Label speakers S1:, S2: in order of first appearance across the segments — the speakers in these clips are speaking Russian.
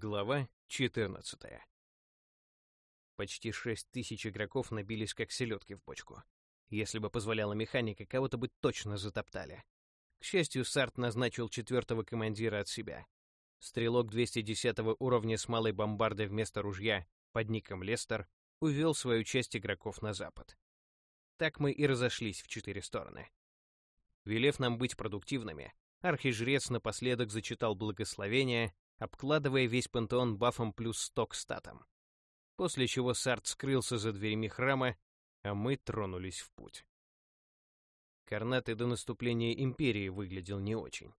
S1: Глава 14. Почти шесть тысяч игроков набились как селедки в бочку. Если бы позволяла механика, кого-то бы точно затоптали. К счастью, Сарт назначил четвертого командира от себя. Стрелок 210 уровня с малой бомбардой вместо ружья под ником Лестер увел свою часть игроков на запад. Так мы и разошлись в четыре стороны. Велев нам быть продуктивными, архижрец напоследок зачитал благословение обкладывая весь пантеон бафом плюс сток статом. После чего Сарт скрылся за дверями храма, а мы тронулись в путь. Карнат и до наступления Империи выглядел не очень.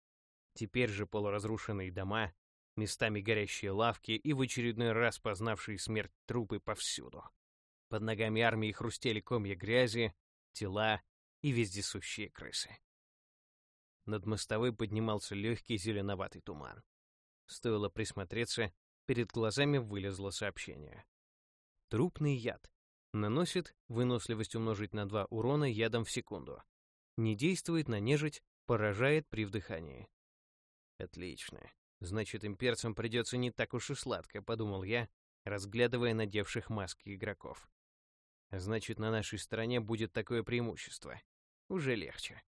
S1: Теперь же полуразрушенные дома, местами горящие лавки и в очередной раз познавшие смерть трупы повсюду. Под ногами армии хрустели комья грязи, тела и вездесущие крысы. Над мостовой поднимался легкий зеленоватый туман. Стоило присмотреться, перед глазами вылезло сообщение. Трупный яд. Наносит выносливость умножить на 2 урона ядом в секунду. Не действует на нежить, поражает при вдыхании. Отлично. Значит, имперцам придется не так уж и сладко, подумал я, разглядывая надевших маски игроков. Значит, на нашей стороне будет такое преимущество. Уже легче.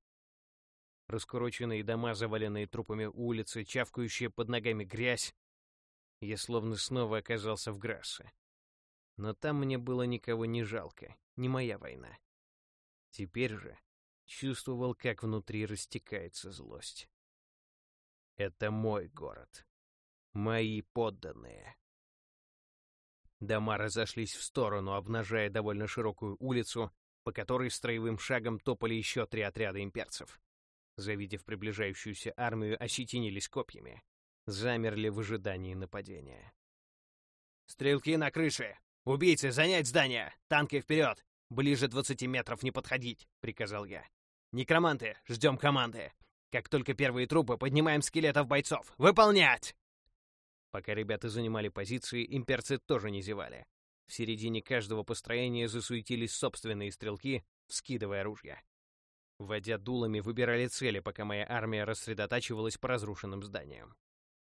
S1: Раскуроченные дома, заваленные трупами улицы, чавкающая под ногами грязь. Я словно снова оказался в Грассе. Но там мне было никого не жалко, не моя война. Теперь же чувствовал, как внутри растекается злость. Это мой город. Мои подданные. Дома разошлись в сторону, обнажая довольно широкую улицу, по которой строевым шагом топали еще три отряда имперцев завидев приближающуюся армию, ощетинились копьями, замерли в ожидании нападения. «Стрелки на крыше! Убийцы, занять здание! Танки вперед! Ближе 20 метров не подходить!» — приказал я. «Некроманты, ждем команды! Как только первые трупы, поднимаем скелетов бойцов! Выполнять!» Пока ребята занимали позиции, имперцы тоже не зевали. В середине каждого построения засуетились собственные стрелки, скидывая ружья. Водя дулами, выбирали цели, пока моя армия рассредотачивалась по разрушенным зданиям.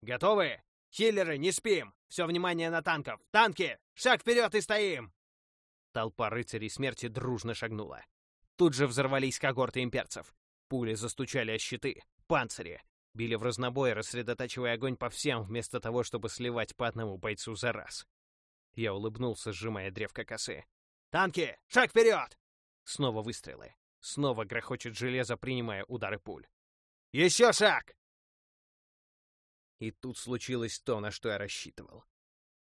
S1: «Готовы? Хиллеры, не спим! Все внимание на танков! Танки! Шаг вперед и стоим!» Толпа рыцарей смерти дружно шагнула. Тут же взорвались когорты имперцев. Пули застучали о щиты, панцири. Били в разнобой, рассредотачивая огонь по всем, вместо того, чтобы сливать по одному бойцу за раз. Я улыбнулся, сжимая древко косы. «Танки! Шаг вперед!» Снова выстрелы. Снова грохочет железо, принимая удары пуль. «Еще шаг!» И тут случилось то, на что я рассчитывал.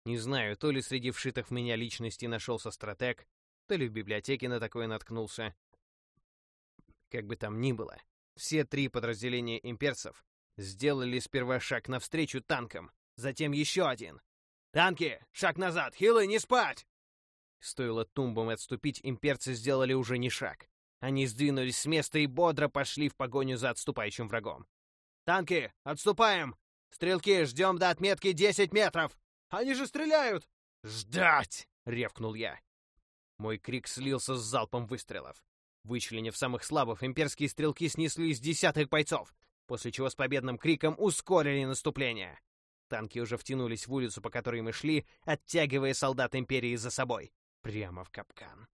S1: Не знаю, то ли среди вшитых в меня личностей нашелся стратег, то ли в библиотеке на такое наткнулся. Как бы там ни было, все три подразделения имперцев сделали сперва шаг навстречу танкам, затем еще один. «Танки! Шаг назад! Хилы, не спать!» Стоило тумбам отступить, имперцы сделали уже не шаг, они сдвинулись с места и бодро пошли в погоню за отступающим врагом. «Танки, отступаем! Стрелки, ждем до отметки 10 метров! Они же стреляют!» «Ждать!» — ревкнул я. Мой крик слился с залпом выстрелов. Вычленив самых слабых, имперские стрелки снесли с десятых бойцов, после чего с победным криком ускорили наступление. Танки уже втянулись в улицу, по которой мы шли, оттягивая солдат Империи за собой. Прямо в капкан.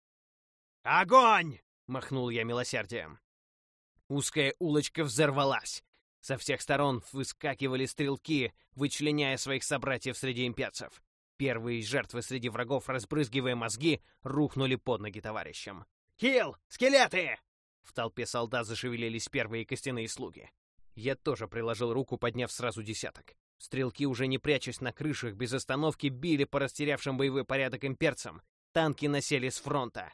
S1: «Огонь!» Махнул я милосердием. Узкая улочка взорвалась. Со всех сторон выскакивали стрелки, вычленяя своих собратьев среди имперцев. Первые жертвы среди врагов, разбрызгивая мозги, рухнули под ноги товарищам. «Хилл! Скелеты!» В толпе солдат зашевелились первые костяные слуги. Я тоже приложил руку, подняв сразу десяток. Стрелки, уже не прячась на крышах, без остановки били по растерявшим боевой порядок имперцам. Танки насели с фронта.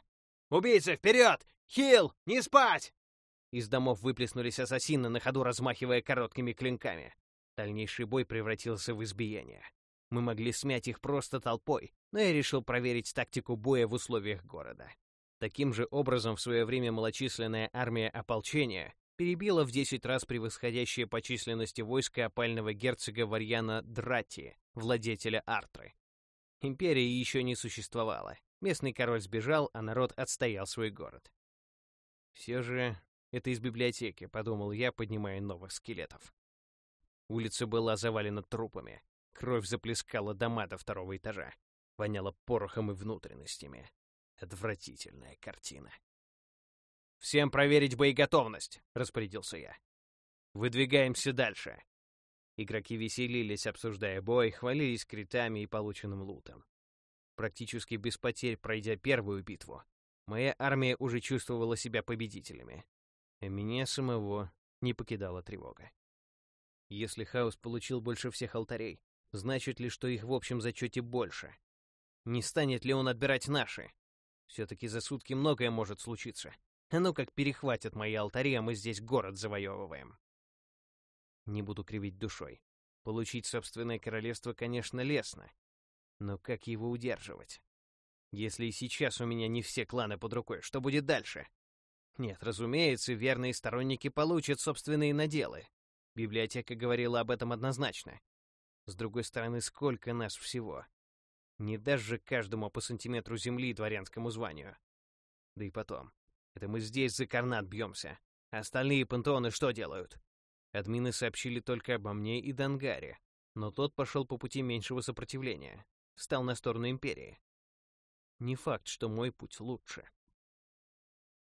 S1: «Убийцы, вперед! Хил, не спать!» Из домов выплеснулись ассасины, на ходу размахивая короткими клинками. Дальнейший бой превратился в избиение. Мы могли смять их просто толпой, но я решил проверить тактику боя в условиях города. Таким же образом в свое время малочисленная армия ополчения перебила в 10 раз превосходящее по численности войско опального герцога Варьяна Драти, владетеля Артры. Империи еще не существовало. Местный король сбежал, а народ отстоял свой город. Все же это из библиотеки, подумал я, поднимая новых скелетов. Улица была завалена трупами. Кровь заплескала дома до второго этажа. Воняло порохом и внутренностями. Отвратительная картина. «Всем проверить боеготовность!» — распорядился я. «Выдвигаемся дальше!» Игроки веселились, обсуждая бой, хвалились критами и полученным лутом. Практически без потерь пройдя первую битву, моя армия уже чувствовала себя победителями. Меня самого не покидала тревога. Если Хаос получил больше всех алтарей, значит ли, что их в общем зачете больше? Не станет ли он отбирать наши? Все-таки за сутки многое может случиться. А ну как перехватят мои алтари, а мы здесь город завоевываем. Не буду кривить душой. Получить собственное королевство, конечно, лестно. Но как его удерживать? Если и сейчас у меня не все кланы под рукой, что будет дальше? Нет, разумеется, верные сторонники получат собственные наделы. Библиотека говорила об этом однозначно. С другой стороны, сколько нас всего? Не дашь же каждому по сантиметру земли дворянскому званию. Да и потом, это мы здесь за карнат бьемся. А остальные пантеоны что делают? Админы сообщили только обо мне и Дангаре, но тот пошел по пути меньшего сопротивления, встал на сторону Империи. Не факт, что мой путь лучше.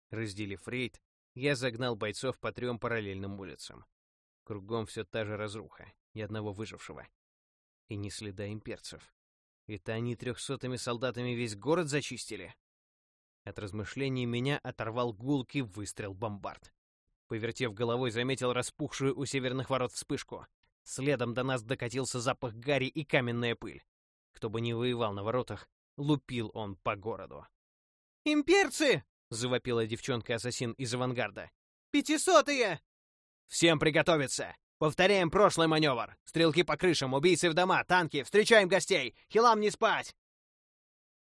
S1: Разделив рейд, я загнал бойцов по трем параллельным улицам. Кругом все та же разруха, ни одного выжившего. И ни следа имперцев. Это они трехсотыми солдатами весь город зачистили? От размышлений меня оторвал гулкий выстрел бомбард. Повертев головой, заметил распухшую у северных ворот вспышку. Следом до нас докатился запах гари и каменная пыль. Кто бы ни воевал на воротах, лупил он по городу.
S2: «Имперцы!»
S1: — завопила девчонка-ассасин из авангарда.
S2: «Пятисотые!»
S1: «Всем приготовиться! Повторяем прошлый маневр! Стрелки по крышам, убийцы в дома, танки, встречаем гостей! Хилам не спать!»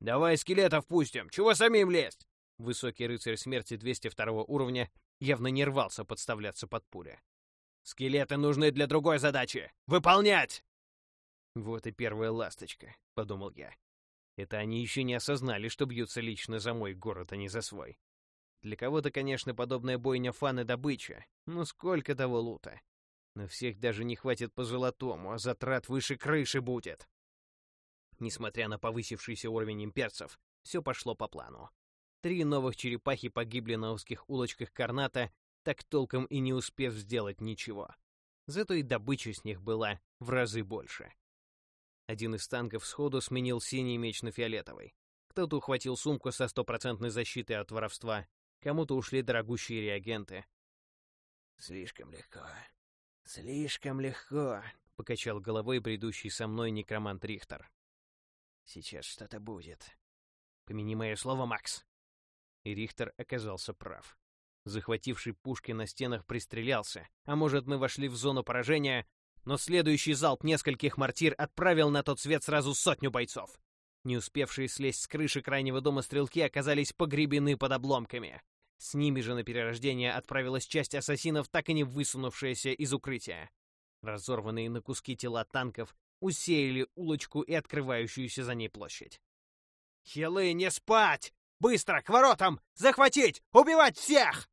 S1: «Давай скелетов пустим! Чего самим лезть?» Высокий рыцарь смерти 202 уровня явно не рвался подставляться под пули. «Скелеты нужны для другой задачи! Выполнять!» «Вот и первая ласточка», — подумал я. «Это они еще не осознали, что бьются лично за мой город, а не за свой. Для кого-то, конечно, подобная бойня фан и добыча, но сколько того лута? На всех даже не хватит по золотому, а затрат выше крыши будет. Несмотря на повысившийся уровень имперцев, все пошло по плану. Три новых черепахи погибли на узких улочках Карната, так толком и не успев сделать ничего. Зато и добыча с них была в разы больше. Один из танков сходу сменил синий меч на фиолетовый. Кто-то ухватил сумку со стопроцентной защитой от воровства, кому-то ушли дорогущие реагенты.
S2: «Слишком легко. Слишком легко», — покачал головой бредущий со мной некромант Рихтер. Сейчас что-то будет.
S1: Помяни мое слово, Макс. И Рихтер оказался прав. Захвативший пушки на стенах пристрелялся, а может, мы вошли в зону поражения, но следующий залп нескольких мортир отправил на тот свет сразу сотню бойцов. Не успевшие слезть с крыши крайнего дома стрелки оказались погребены под обломками. С ними же на перерождение отправилась часть ассасинов, так и не высунувшаяся из укрытия. Разорванные на куски тела танков усеяли улочку и открывающуюся за ней площадь.
S2: «Хилы, не спать! Быстро, к воротам! Захватить! Убивать всех!»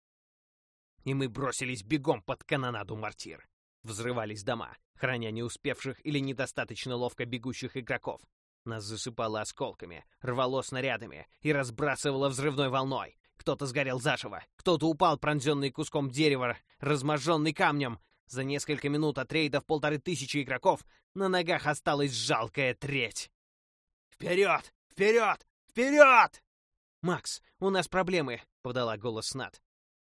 S1: И мы бросились бегом под канонаду мортир. Взрывались дома, храня не успевших или недостаточно ловко бегущих игроков. Нас засыпало осколками, рвало снарядами и разбрасывало взрывной волной. Кто-то сгорел заживо, кто-то упал, пронзенный куском дерева, разможженный камнем, за несколько минут от рейда в полторы тысячи игроков на ногах осталась жалкая треть.
S2: «Вперед! Вперед! Вперед!»
S1: «Макс, у нас проблемы», — подала голос Нат.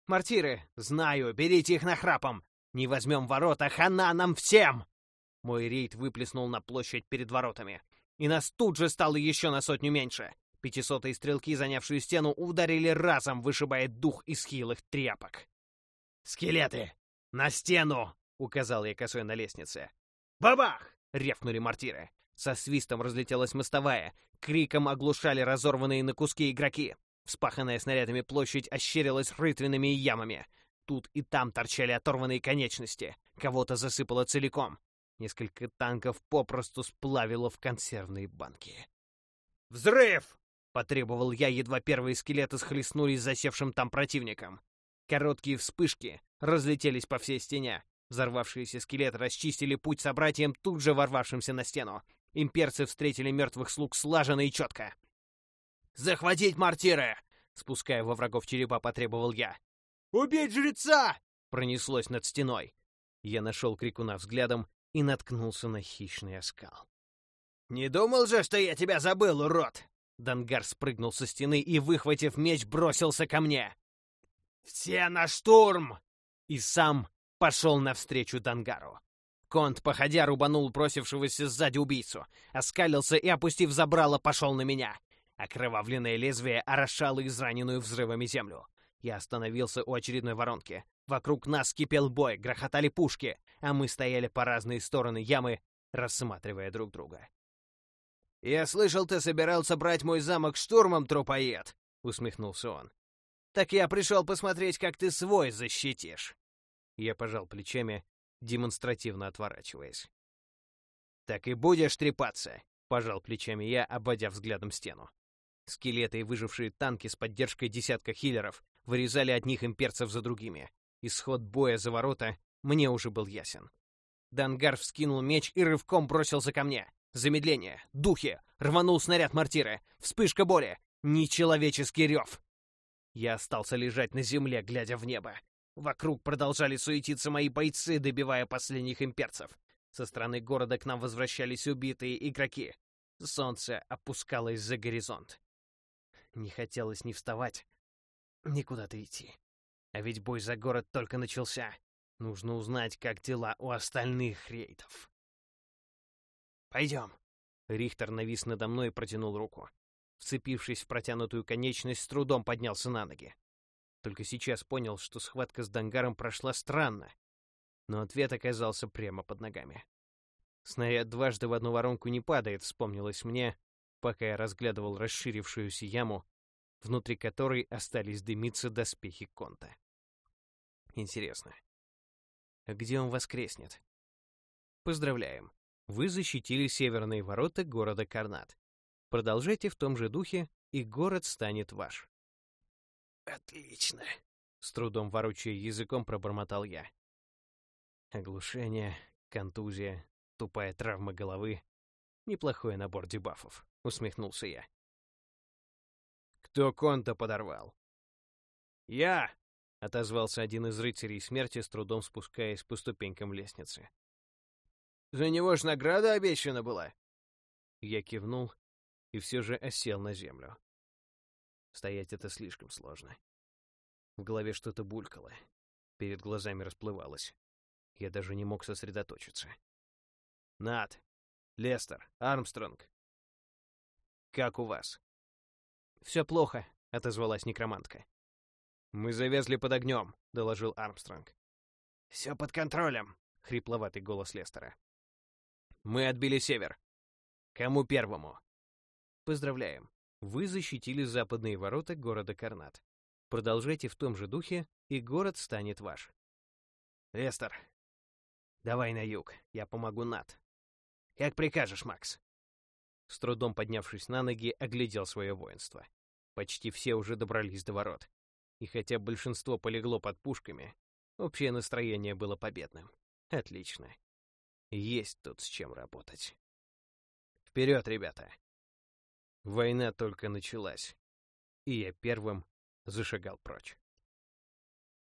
S2: «Мортиры! Знаю, берите их нахрапом! Не возьмем ворота, хана нам всем!»
S1: Мой рейд выплеснул на площадь перед воротами. И нас тут же стало еще на сотню меньше. Пятисотые стрелки, занявшие стену, ударили разом, вышибая дух из хилых тряпок.
S2: «Скелеты! «На стену!» — указал я косой на лестнице.
S1: «Бабах!» — ревкнули мортиры. Со свистом разлетелась мостовая. Криком оглушали разорванные на куски игроки. Вспаханная снарядами площадь ощерилась рытвенными ямами. Тут и там торчали оторванные конечности. Кого-то засыпало целиком. Несколько танков попросту сплавило в консервные банки.
S2: «Взрыв!»
S1: — потребовал я, едва первые скелеты схлестнулись засевшим там противником. Короткие вспышки разлетелись по всей стене. Взорвавшиеся скелеты расчистили путь собратьям, тут же ворвавшимся на стену. Имперцы встретили мертвых слуг слаженно и четко. «Захватить мортиры!» — спуская во врагов черепа, потребовал я. «Убить жреца!» — пронеслось над стеной. Я нашел крикуна взглядом и наткнулся на хищный оскал. «Не думал же, что я тебя забыл, урод!» Дангар спрыгнул со стены и, выхватив меч, бросился ко мне. «Все на штурм!» И сам пошел навстречу Дангару. Конт, походя, рубанул бросившегося сзади убийцу, оскалился и, опустив забрало, пошел на меня. Окровавленное лезвие орошало израненную взрывами землю. Я остановился у очередной воронки. Вокруг нас кипел бой, грохотали пушки, а мы стояли по разные стороны ямы, рассматривая друг друга. «Я слышал, ты собирался брать мой замок штурмом, трупоед!» — усмехнулся он. «Так я пришел посмотреть, как ты свой защитишь!» Я пожал плечами, демонстративно отворачиваясь. «Так и будешь трепаться!» — пожал плечами я, обводя взглядом стену. Скелеты и выжившие танки с поддержкой десятка хиллеров вырезали одних имперцев за другими. Исход боя за ворота мне уже был ясен. Дангар вскинул меч и рывком бросился ко мне. Замедление, духи, рванул снаряд мортиры, вспышка боли, нечеловеческий рев. Я остался лежать на земле, глядя в небо. Вокруг продолжали суетиться мои бойцы, добивая последних имперцев. Со стороны города к нам возвращались убитые игроки. Солнце опускалось за горизонт. Не хотелось ни вставать, ни куда-то идти. А ведь бой за город только начался. Нужно узнать, как дела у остальных рейдов. «Пойдем». Рихтер навис надо мной и протянул руку. Вцепившись в протянутую конечность, с трудом поднялся на ноги. Только сейчас понял, что схватка с Дангаром прошла странно. Но ответ оказался прямо под ногами. Снаряд дважды в одну воронку не падает, вспомнилось мне, пока я разглядывал расширившуюся яму, внутри которой остались дымиться доспехи Конта. Интересно, где он воскреснет? Поздравляем! Вы защитили северные ворота города Карнат. Продолжайте в том же духе, и город станет ваш.
S2: Отлично.
S1: С трудом ворочая языком пробормотал я. Оглушение, контузия, тупая травма головы. Неплохой набор дебафов, усмехнулся я. Кто конта подорвал? Я! отозвался один из рыцарей смерти, с трудом спускаясь по ступенькам лестницы. За него ж награда обещана была. Я кивнул и все же осел на землю. Стоять это слишком сложно. В голове что-то булькало. Перед глазами расплывалось. Я даже не мог сосредоточиться. Над, Лестер, Армстронг. Как у вас? Все плохо, отозвалась некромантка. Мы завязли под огнем, доложил Армстронг. Все под контролем, хрипловатый голос Лестера. Мы отбили север. Кому первому? Поздравляем. Вы защитили западные ворота города Карнат. Продолжайте в том же духе, и город станет ваш. Эстер, давай на юг, я помогу Нат. Как прикажешь, Макс. С трудом поднявшись на ноги, оглядел свое воинство. Почти все уже добрались до ворот. И хотя большинство полегло под пушками, общее настроение было победным. Отлично. Есть тут с чем работать. Вперед, ребята! Война только началась, и я первым зашагал прочь.